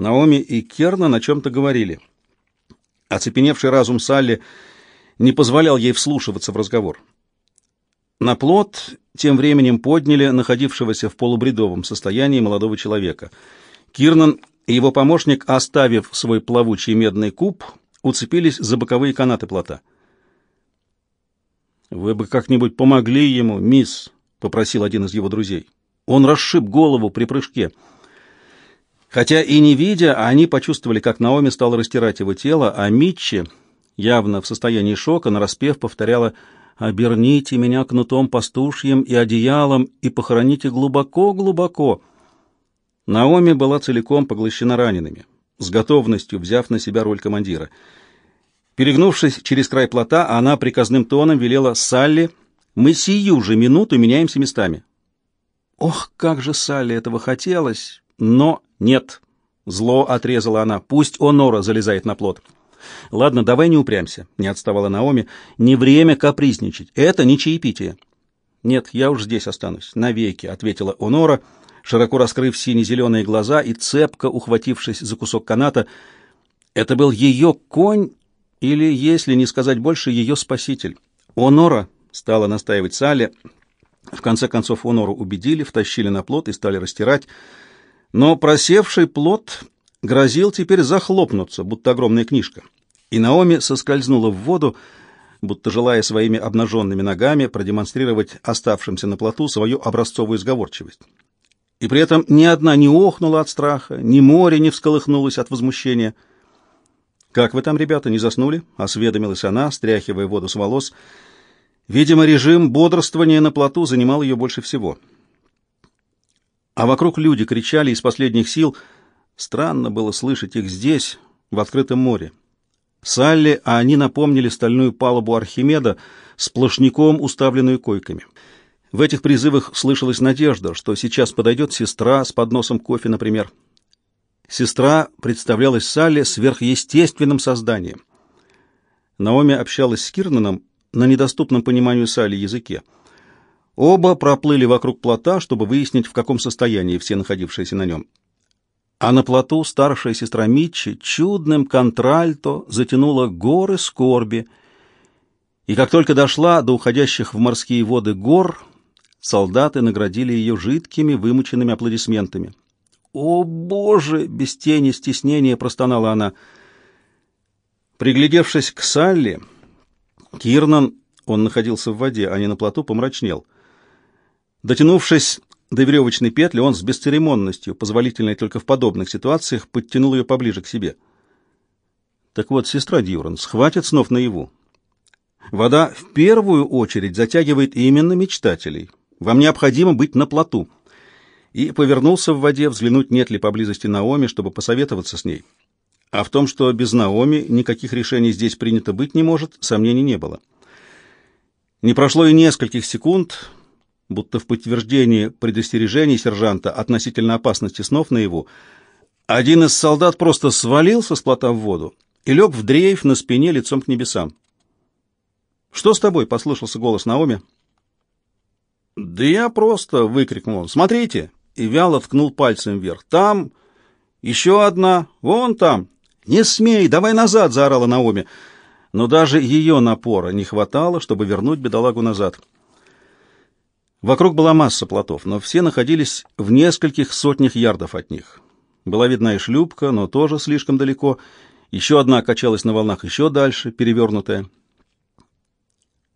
Наоми и Кернан о чем-то говорили. Оцепеневший разум Салли не позволял ей вслушиваться в разговор. На плот тем временем подняли находившегося в полубредовом состоянии молодого человека. Кирнан и его помощник, оставив свой плавучий медный куб, уцепились за боковые канаты плота. «Вы бы как-нибудь помогли ему, мисс», — попросил один из его друзей. «Он расшиб голову при прыжке». Хотя и не видя, они почувствовали, как Наоми стала растирать его тело, а Митчи, явно в состоянии шока, нараспев повторяла «Оберните меня кнутом пастушьим и одеялом и похороните глубоко-глубоко». Наоми была целиком поглощена ранеными, с готовностью взяв на себя роль командира — Перегнувшись через край плота, она приказным тоном велела Салли, «Мы сию же минуту меняемся местами». Ох, как же Салли этого хотелось, но нет. Зло отрезала она. Пусть Онора залезает на плот. Ладно, давай не упрямься, не отставала Наоми. Не время капризничать. Это не чаепитие. Нет, я уж здесь останусь, навеки, ответила Онора, широко раскрыв сине-зеленые глаза и цепко ухватившись за кусок каната. Это был ее конь или, если не сказать больше, ее спаситель. Онора стала настаивать Салли. В конце концов Онору убедили, втащили на плот и стали растирать. Но просевший плот грозил теперь захлопнуться, будто огромная книжка. И Наоми соскользнула в воду, будто желая своими обнаженными ногами продемонстрировать оставшимся на плоту свою образцовую сговорчивость. И при этом ни одна не охнула от страха, ни море не всколыхнулось от возмущения — «Как вы там, ребята, не заснули?» — осведомилась она, стряхивая воду с волос. Видимо, режим бодрствования на плоту занимал ее больше всего. А вокруг люди кричали из последних сил. Странно было слышать их здесь, в открытом море. Салли, а они напомнили стальную палубу Архимеда, сплошняком уставленную койками. В этих призывах слышалась надежда, что сейчас подойдет сестра с подносом кофе, например. Сестра представлялась Салли сверхъестественным созданием. Наоми общалась с Кирнаном на недоступном пониманию Салли языке. Оба проплыли вокруг плота, чтобы выяснить, в каком состоянии все находившиеся на нем. А на плоту старшая сестра Митчи чудным контральто затянула горы скорби, и как только дошла до уходящих в морские воды гор, солдаты наградили ее жидкими, вымученными аплодисментами. «О, Боже!» — без тени стеснения простонала она. Приглядевшись к Салли, Кирнан, он находился в воде, а не на плоту, помрачнел. Дотянувшись до веревочной петли, он с бесцеремонностью, позволительной только в подобных ситуациях, подтянул ее поближе к себе. Так вот, сестра Дьюран, схватит снов наяву. Вода в первую очередь затягивает именно мечтателей. Вам необходимо быть на плоту и повернулся в воде взглянуть, нет ли поблизости Наоми, чтобы посоветоваться с ней. А в том, что без Наоми никаких решений здесь принято быть не может, сомнений не было. Не прошло и нескольких секунд, будто в подтверждении предостережений сержанта относительно опасности снов наяву, один из солдат просто свалился с плота в воду и лег в дрейф на спине лицом к небесам. «Что с тобой?» — послышался голос Наоми. «Да я просто!» — выкрикнул он. «Смотрите!» и вяло ткнул пальцем вверх. «Там! Еще одна! Вон там!» «Не смей! Давай назад!» — заорала Наоми. Но даже ее напора не хватало, чтобы вернуть бедолагу назад. Вокруг была масса плотов, но все находились в нескольких сотнях ярдов от них. Была видна и шлюпка, но тоже слишком далеко. Еще одна качалась на волнах еще дальше, перевернутая.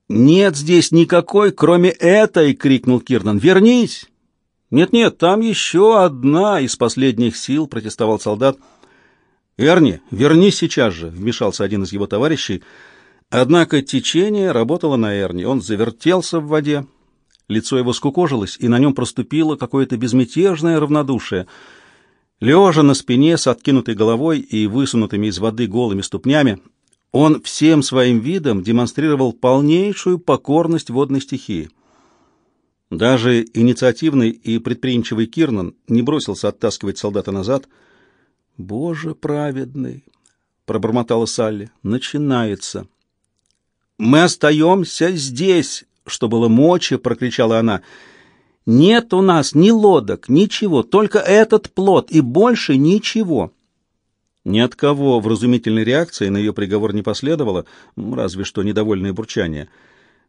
«Нет здесь никакой, кроме этой!» — крикнул Кирнан. «Вернись!» «Нет-нет, там еще одна из последних сил», — протестовал солдат. «Эрни, вернись сейчас же», — вмешался один из его товарищей. Однако течение работало на Эрни. Он завертелся в воде, лицо его скукожилось, и на нем проступило какое-то безмятежное равнодушие. Лежа на спине с откинутой головой и высунутыми из воды голыми ступнями, он всем своим видом демонстрировал полнейшую покорность водной стихии. Даже инициативный и предприимчивый Кирнан не бросился оттаскивать солдата назад. «Боже праведный!» — пробормотала Салли. «Начинается!» «Мы остаемся здесь!» — что было мочи, прокричала она. «Нет у нас ни лодок, ничего, только этот плод и больше ничего!» Ни от кого вразумительной реакции на ее приговор не последовало, разве что недовольное бурчание.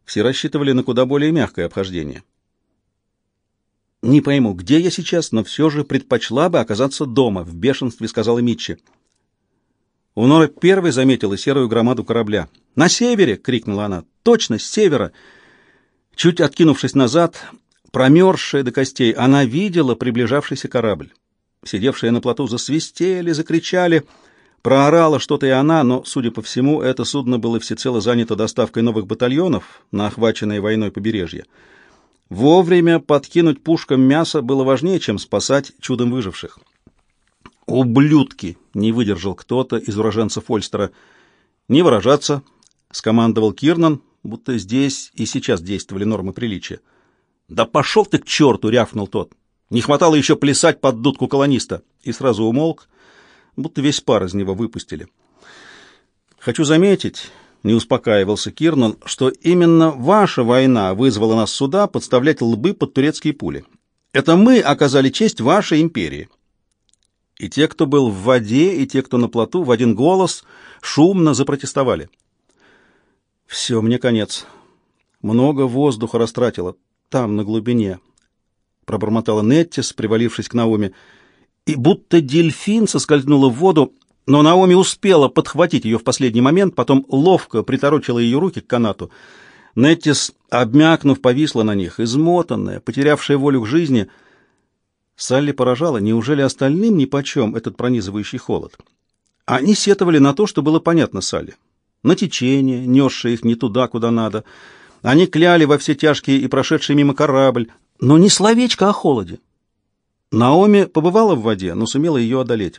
Все рассчитывали на куда более мягкое обхождение. «Не пойму, где я сейчас, но все же предпочла бы оказаться дома», — в бешенстве сказала Митчи. Унора первой заметила серую громаду корабля. «На севере!» — крикнула она. «Точно, с севера!» Чуть откинувшись назад, промерзшая до костей, она видела приближавшийся корабль. Сидевшие на плоту засвистели, закричали, проорала что-то и она, но, судя по всему, это судно было всецело занято доставкой новых батальонов на охваченное войной побережье. Вовремя подкинуть пушкам мясо было важнее, чем спасать чудом выживших. «Ублюдки!» — не выдержал кто-то из уроженцев Ольстера. «Не выражаться!» — скомандовал Кирнан, будто здесь и сейчас действовали нормы приличия. «Да пошел ты к черту!» — рявкнул тот. «Не хватало еще плясать под дудку колониста!» И сразу умолк, будто весь пар из него выпустили. «Хочу заметить...» — не успокаивался Кирнан, что именно ваша война вызвала нас сюда подставлять лбы под турецкие пули. Это мы оказали честь вашей империи. И те, кто был в воде, и те, кто на плоту, в один голос шумно запротестовали. Все, мне конец. Много воздуха растратила. Там, на глубине. Пробормотала Неттис, привалившись к Наоми. И будто дельфин соскользнула в воду, но Наоми успела подхватить ее в последний момент, потом ловко приторочила ее руки к канату. Неттис, обмякнув, повисла на них, измотанная, потерявшая волю к жизни — Салли поражала, неужели остальным нипочем этот пронизывающий холод? Они сетовали на то, что было понятно Салли. На течение, несшее их не туда, куда надо. Они кляли во все тяжкие и прошедший мимо корабль, но не словечко о холоде. Наоми побывала в воде, но сумела ее одолеть.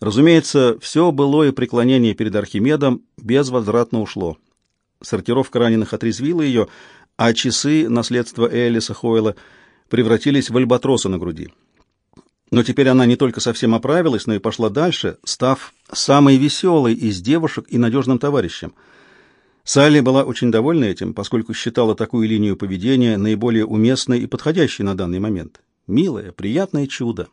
Разумеется, все былое преклонение перед Архимедом безвозвратно ушло. Сортировка раненых отрезвила ее, а часы наследства Элиса Хойла — превратились в альбатросы на груди. Но теперь она не только совсем оправилась, но и пошла дальше, став самой веселой из девушек и надежным товарищем. Салли была очень довольна этим, поскольку считала такую линию поведения наиболее уместной и подходящей на данный момент. Милое, приятное чудо,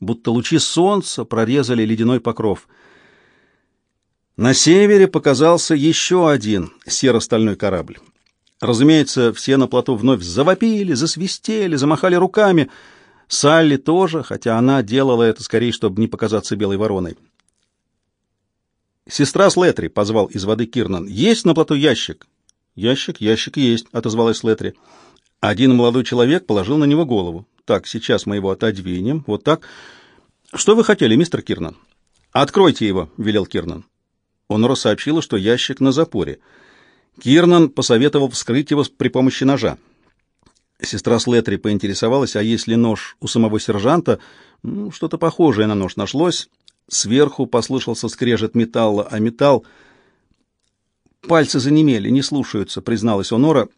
будто лучи солнца прорезали ледяной покров. На севере показался еще один серо-стальной корабль. Разумеется, все на плоту вновь завопили, засвистели, замахали руками. Салли тоже, хотя она делала это скорее, чтобы не показаться белой вороной. «Сестра Слетри», — позвал из воды Кирнан, — «есть на плоту ящик?» «Ящик, ящик есть», — отозвалась Слетри. Один молодой человек положил на него голову. «Так, сейчас мы его отодвинем. Вот так. Что вы хотели, мистер Кирнан?» «Откройте его», — велел Кирнан. Он сообщила, что ящик на запоре — Кирнан посоветовал вскрыть его при помощи ножа. Сестра Слетри поинтересовалась, а есть ли нож у самого сержанта. Ну, что-то похожее на нож нашлось. Сверху послышался скрежет металла, а металл... Пальцы занемели, не слушаются, призналась Онора,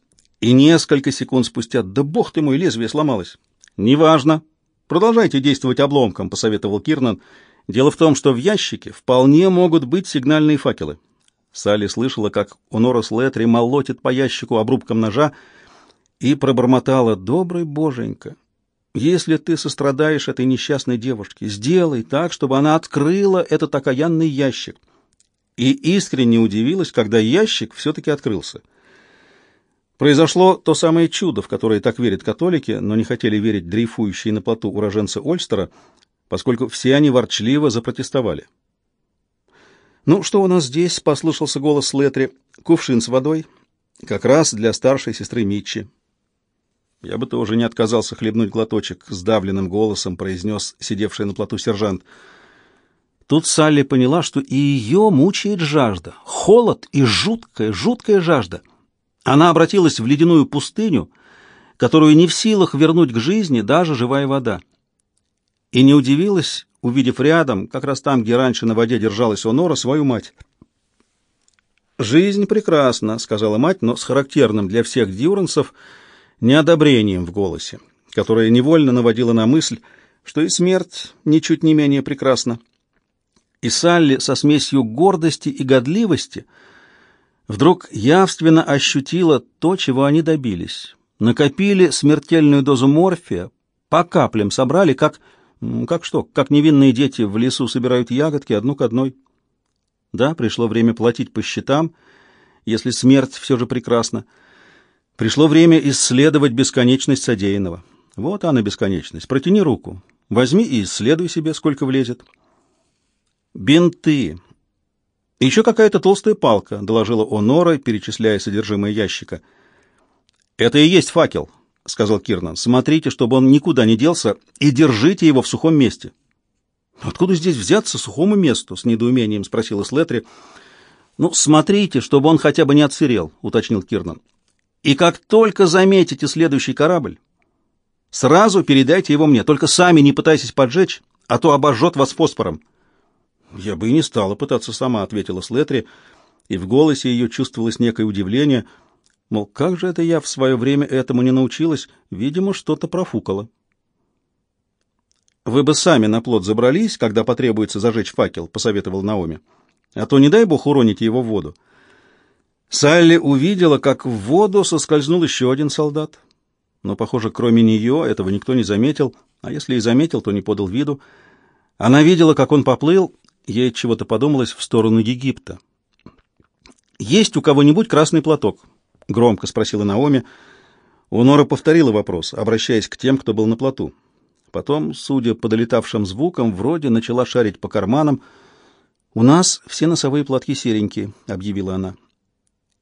и несколько секунд спустя «Да бог ты мой, лезвие сломалось!» «Неважно. Продолжайте действовать обломком», — посоветовал Кирнан. «Дело в том, что в ящике вполне могут быть сигнальные факелы. Салли слышала, как Онорос Летри молотит по ящику обрубком ножа и пробормотала «Добрый боженька, если ты сострадаешь этой несчастной девушке, сделай так, чтобы она открыла этот окаянный ящик». И искренне удивилась, когда ящик все-таки открылся. Произошло то самое чудо, в которое так верят католики, но не хотели верить дрейфующие на плоту уроженцы Ольстера, поскольку все они ворчливо запротестовали. «Ну, что у нас здесь?» — послышался голос Летри. «Кувшин с водой. Как раз для старшей сестры Митчи». «Я бы тоже не отказался хлебнуть глоточек», — сдавленным голосом произнес сидевший на плоту сержант. Тут Салли поняла, что и ее мучает жажда, холод и жуткая, жуткая жажда. Она обратилась в ледяную пустыню, которую не в силах вернуть к жизни даже живая вода. И не удивилась, увидев рядом, как раз там, где раньше на воде держалась Онора, свою мать. «Жизнь прекрасна», — сказала мать, но с характерным для всех дьюрансов неодобрением в голосе, которое невольно наводило на мысль, что и смерть ничуть не менее прекрасна. И Салли со смесью гордости и годливости вдруг явственно ощутила то, чего они добились. Накопили смертельную дозу морфия, по каплям собрали, как Как что? Как невинные дети в лесу собирают ягодки одну к одной. Да, пришло время платить по счетам, если смерть все же прекрасна. Пришло время исследовать бесконечность содеянного. Вот она, бесконечность. Протяни руку. Возьми и исследуй себе, сколько влезет. Бинты. Еще какая-то толстая палка, доложила Онора, перечисляя содержимое ящика. Это и есть факел, сказал Кирнан. Смотрите, чтобы он никуда не делся, и держите его в сухом месте. Откуда здесь взяться сухому месту? с недоумением спросила Слетри. Ну, смотрите, чтобы он хотя бы не отсырел, уточнил Кирнан. И как только заметите следующий корабль, сразу передайте его мне, только сами не пытайтесь поджечь, а то обожжет вас фосфором. Я бы и не стала пытаться сама, ответила Слетри, и в голосе ее чувствовалось некое удивление, мол, как же это я в свое время этому не научилась, видимо, что-то профукала. Вы бы сами на плот забрались, когда потребуется зажечь факел, посоветовал Наоми. А то не дай бог уроните его в воду. Салли увидела, как в воду соскользнул еще один солдат. Но, похоже, кроме нее этого никто не заметил, а если и заметил, то не подал виду. Она видела, как он поплыл, ей чего-то подумалось в сторону Египта. «Есть у кого-нибудь красный платок?» — громко спросила Наоми. Унора повторила вопрос, обращаясь к тем, кто был на плоту. Потом, судя по долетавшим звукам, вроде начала шарить по карманам. «У нас все носовые платки серенькие», — объявила она.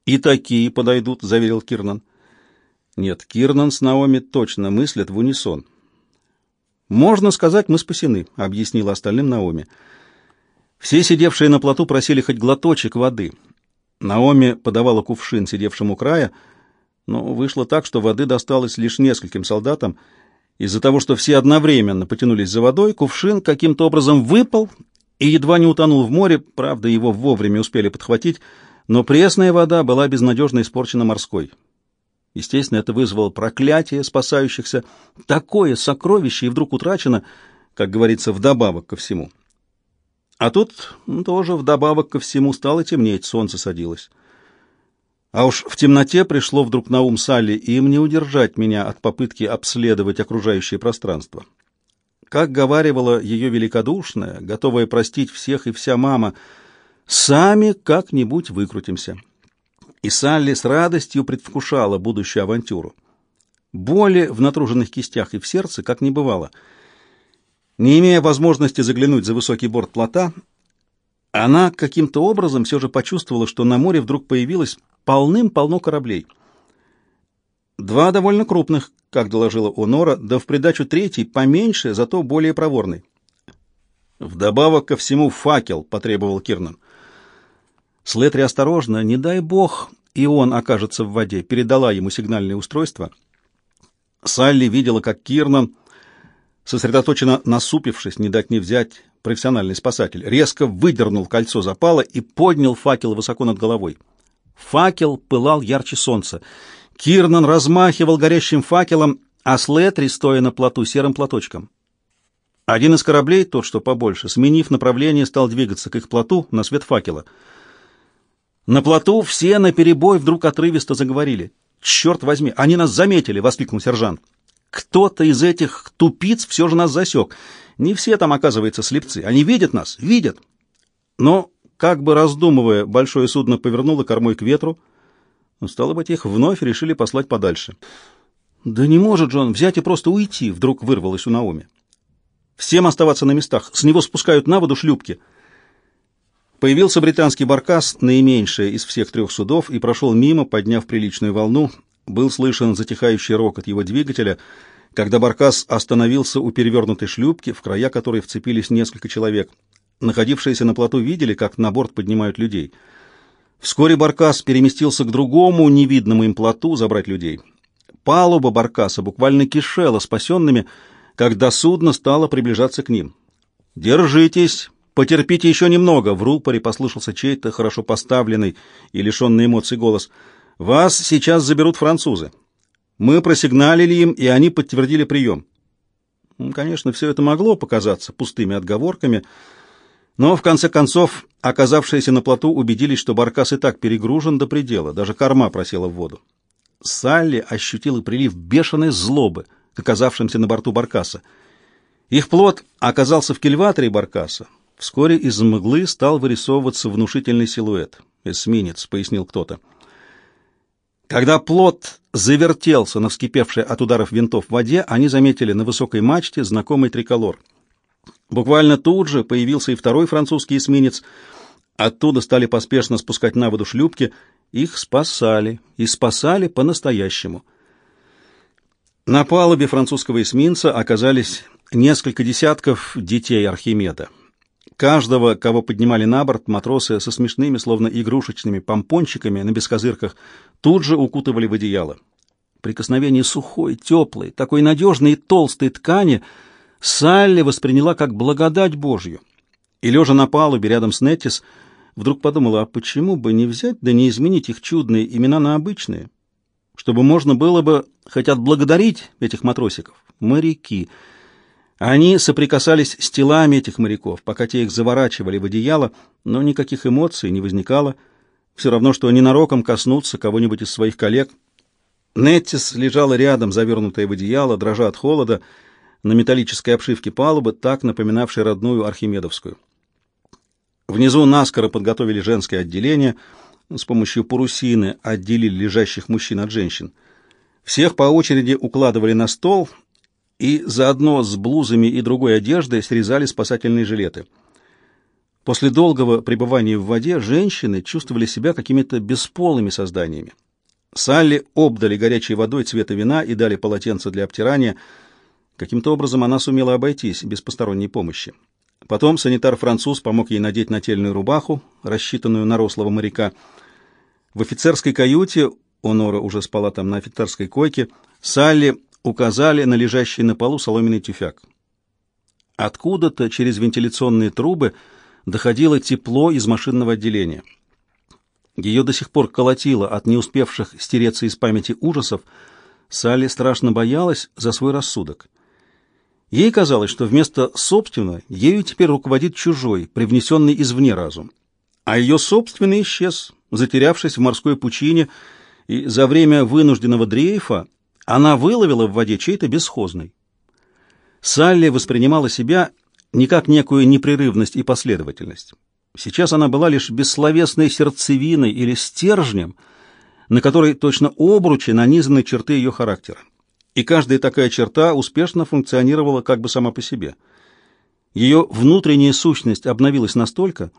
«И такие подойдут», — заверил Кирнан. Нет, Кирнан с Наоми точно мыслят в унисон. «Можно сказать, мы спасены», — объяснила остальным Наоми. Все сидевшие на плоту просили хоть глоточек воды. Наоми подавала кувшин сидевшему края, но вышло так, что воды досталось лишь нескольким солдатам. Из-за того, что все одновременно потянулись за водой, кувшин каким-то образом выпал и едва не утонул в море, правда, его вовремя успели подхватить, но пресная вода была безнадежно испорчена морской. Естественно, это вызвало проклятие спасающихся. Такое сокровище и вдруг утрачено, как говорится, вдобавок ко всему. А тут ну, тоже вдобавок ко всему стало темнеть, солнце садилось. А уж в темноте пришло вдруг на ум Салли им не удержать меня от попытки обследовать окружающее пространство. Как говаривала ее великодушная, готовая простить всех и вся мама — Сами как-нибудь выкрутимся. И Салли с радостью предвкушала будущую авантюру. Боли в натруженных кистях и в сердце как не бывало. Не имея возможности заглянуть за высокий борт плота, она каким-то образом все же почувствовала, что на море вдруг появилось полным-полно кораблей. Два довольно крупных, как доложила Онора, да в придачу третий, поменьше, зато более проворный. Вдобавок ко всему факел, потребовал Кирнан. Слетри осторожно, не дай бог, и он окажется в воде, передала ему сигнальное устройство. Салли видела, как Кирнан, сосредоточенно насупившись, не дать не взять, профессиональный спасатель, резко выдернул кольцо запала и поднял факел высоко над головой. Факел пылал ярче солнца. Кирнан размахивал горящим факелом, а Слетри, стоя на плоту, серым платочком. Один из кораблей, тот, что побольше, сменив направление, стал двигаться к их плоту на свет факела — на плоту все наперебой вдруг отрывисто заговорили. «Черт возьми, они нас заметили!» — воскликнул сержант. «Кто-то из этих тупиц все же нас засек. Не все там, оказывается, слепцы. Они видят нас, видят!» Но, как бы раздумывая, большое судно повернуло кормой к ветру. Стало быть, их вновь решили послать подальше. «Да не может же он взять и просто уйти!» — вдруг вырвалось у Наоми. «Всем оставаться на местах. С него спускают на воду шлюпки». Появился британский баркас, наименьший из всех трех судов, и прошел мимо, подняв приличную волну. Был слышен затихающий рокот его двигателя, когда баркас остановился у перевернутой шлюпки, в края которой вцепились несколько человек. Находившиеся на плоту видели, как на борт поднимают людей. Вскоре баркас переместился к другому невидному им плоту забрать людей. Палуба баркаса буквально кишела спасенными, когда судно стало приближаться к ним. «Держитесь!» «Потерпите еще немного!» — в рупоре послышался чей-то хорошо поставленный и лишенный эмоций голос. «Вас сейчас заберут французы. Мы просигналили им, и они подтвердили прием». Конечно, все это могло показаться пустыми отговорками, но, в конце концов, оказавшиеся на плоту убедились, что баркас и так перегружен до предела, даже корма просела в воду. Салли ощутила прилив бешеной злобы к оказавшимся на борту баркаса. Их плод оказался в кильваторе баркаса. Вскоре из мглы стал вырисовываться внушительный силуэт. «Эсминец», — пояснил кто-то. Когда плот завертелся на вскипевшей от ударов винтов в воде, они заметили на высокой мачте знакомый триколор. Буквально тут же появился и второй французский эсминец. Оттуда стали поспешно спускать на воду шлюпки. Их спасали, и спасали по-настоящему. На палубе французского эсминца оказались несколько десятков детей Архимеда. Каждого, кого поднимали на борт, матросы со смешными, словно игрушечными помпончиками на бескозырках, тут же укутывали в одеяло. Прикосновение сухой, теплой, такой надежной и толстой ткани Салли восприняла как благодать Божью. И, лежа на палубе рядом с Неттис, вдруг подумала, а почему бы не взять, да не изменить их чудные имена на обычные, чтобы можно было бы хоть отблагодарить этих матросиков, моряки — они соприкасались с телами этих моряков, пока те их заворачивали в одеяло, но никаких эмоций не возникало. Все равно, что ненароком коснуться кого-нибудь из своих коллег. Неттис лежала рядом, завернутая в одеяло, дрожа от холода, на металлической обшивке палубы, так напоминавшей родную Архимедовскую. Внизу наскоро подготовили женское отделение, с помощью парусины отделили лежащих мужчин от женщин. Всех по очереди укладывали на стол — и заодно с блузами и другой одеждой срезали спасательные жилеты. После долгого пребывания в воде женщины чувствовали себя какими-то бесполыми созданиями. Салли обдали горячей водой цвета вина и дали полотенце для обтирания. Каким-то образом она сумела обойтись без посторонней помощи. Потом санитар-француз помог ей надеть нательную рубаху, рассчитанную на рослого моряка. В офицерской каюте, Онора уже спала там на офицерской койке, Салли указали на лежащий на полу соломенный тюфяк. Откуда-то через вентиляционные трубы доходило тепло из машинного отделения. Ее до сих пор колотило от не успевших стереться из памяти ужасов. Салли страшно боялась за свой рассудок. Ей казалось, что вместо собственного ею теперь руководит чужой, привнесенный извне разум. А ее собственный исчез, затерявшись в морской пучине, и за время вынужденного дрейфа она выловила в воде чей-то бесхозный. Салли воспринимала себя не как некую непрерывность и последовательность. Сейчас она была лишь бессловесной сердцевиной или стержнем, на которой точно обручи нанизаны черты ее характера. И каждая такая черта успешно функционировала как бы сама по себе. Ее внутренняя сущность обновилась настолько,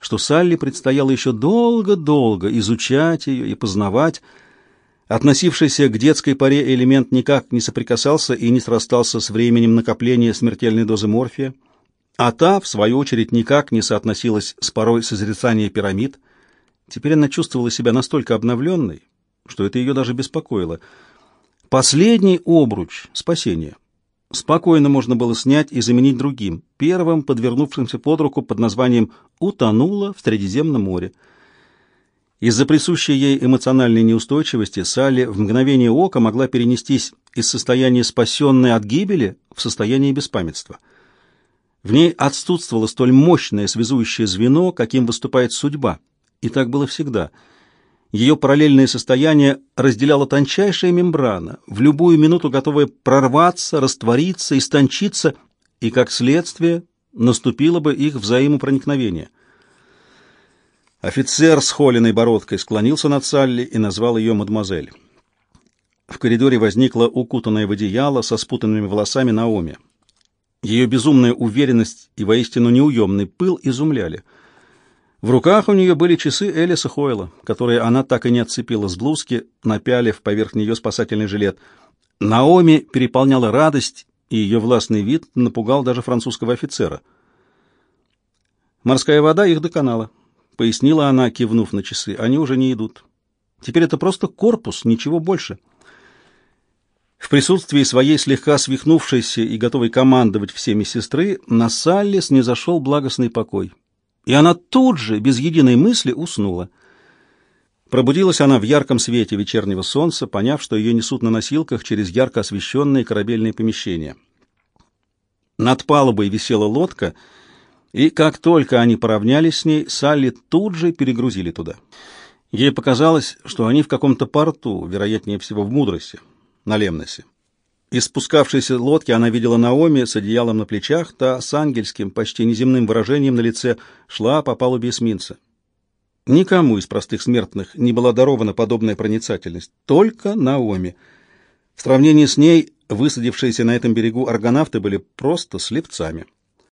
что Салли предстояло еще долго-долго изучать ее и познавать, Относившийся к детской паре элемент никак не соприкасался и не срастался с временем накопления смертельной дозы морфия, а та, в свою очередь, никак не соотносилась с порой созерцания пирамид. Теперь она чувствовала себя настолько обновленной, что это ее даже беспокоило. Последний обруч спасения спокойно можно было снять и заменить другим, первым подвернувшимся под руку под названием «Утонула в Средиземном море». Из-за присущей ей эмоциональной неустойчивости Салли в мгновение ока могла перенестись из состояния спасенной от гибели в состояние беспамятства. В ней отсутствовало столь мощное связующее звено, каким выступает судьба, и так было всегда. Ее параллельное состояние разделяла тончайшая мембрана, в любую минуту готовая прорваться, раствориться, истончиться, и, как следствие, наступило бы их взаимопроникновение – Офицер с холеной бородкой склонился над Салли и назвал ее мадемуазель. В коридоре возникла укутанная в одеяло со спутанными волосами Наоми. Ее безумная уверенность и воистину неуемный пыл изумляли. В руках у нее были часы Элиса Хойла, которые она так и не отцепила с блузки, напялив поверх нее спасательный жилет. Наоми переполняла радость, и ее властный вид напугал даже французского офицера. Морская вода их доконала. — пояснила она, кивнув на часы. «Они уже не идут. Теперь это просто корпус, ничего больше». В присутствии своей слегка свихнувшейся и готовой командовать всеми сестры на Салли снизошел благостный покой. И она тут же, без единой мысли, уснула. Пробудилась она в ярком свете вечернего солнца, поняв, что ее несут на носилках через ярко освещенные корабельные помещения. Над палубой висела лодка — и как только они поравнялись с ней, Салли тут же перегрузили туда. Ей показалось, что они в каком-то порту, вероятнее всего в Мудрости, на Лемносе. Из спускавшейся лодки она видела Наоми с одеялом на плечах, та с ангельским, почти неземным выражением на лице шла по палубе эсминца. Никому из простых смертных не была дарована подобная проницательность, только Наоми. В сравнении с ней высадившиеся на этом берегу аргонавты были просто слепцами.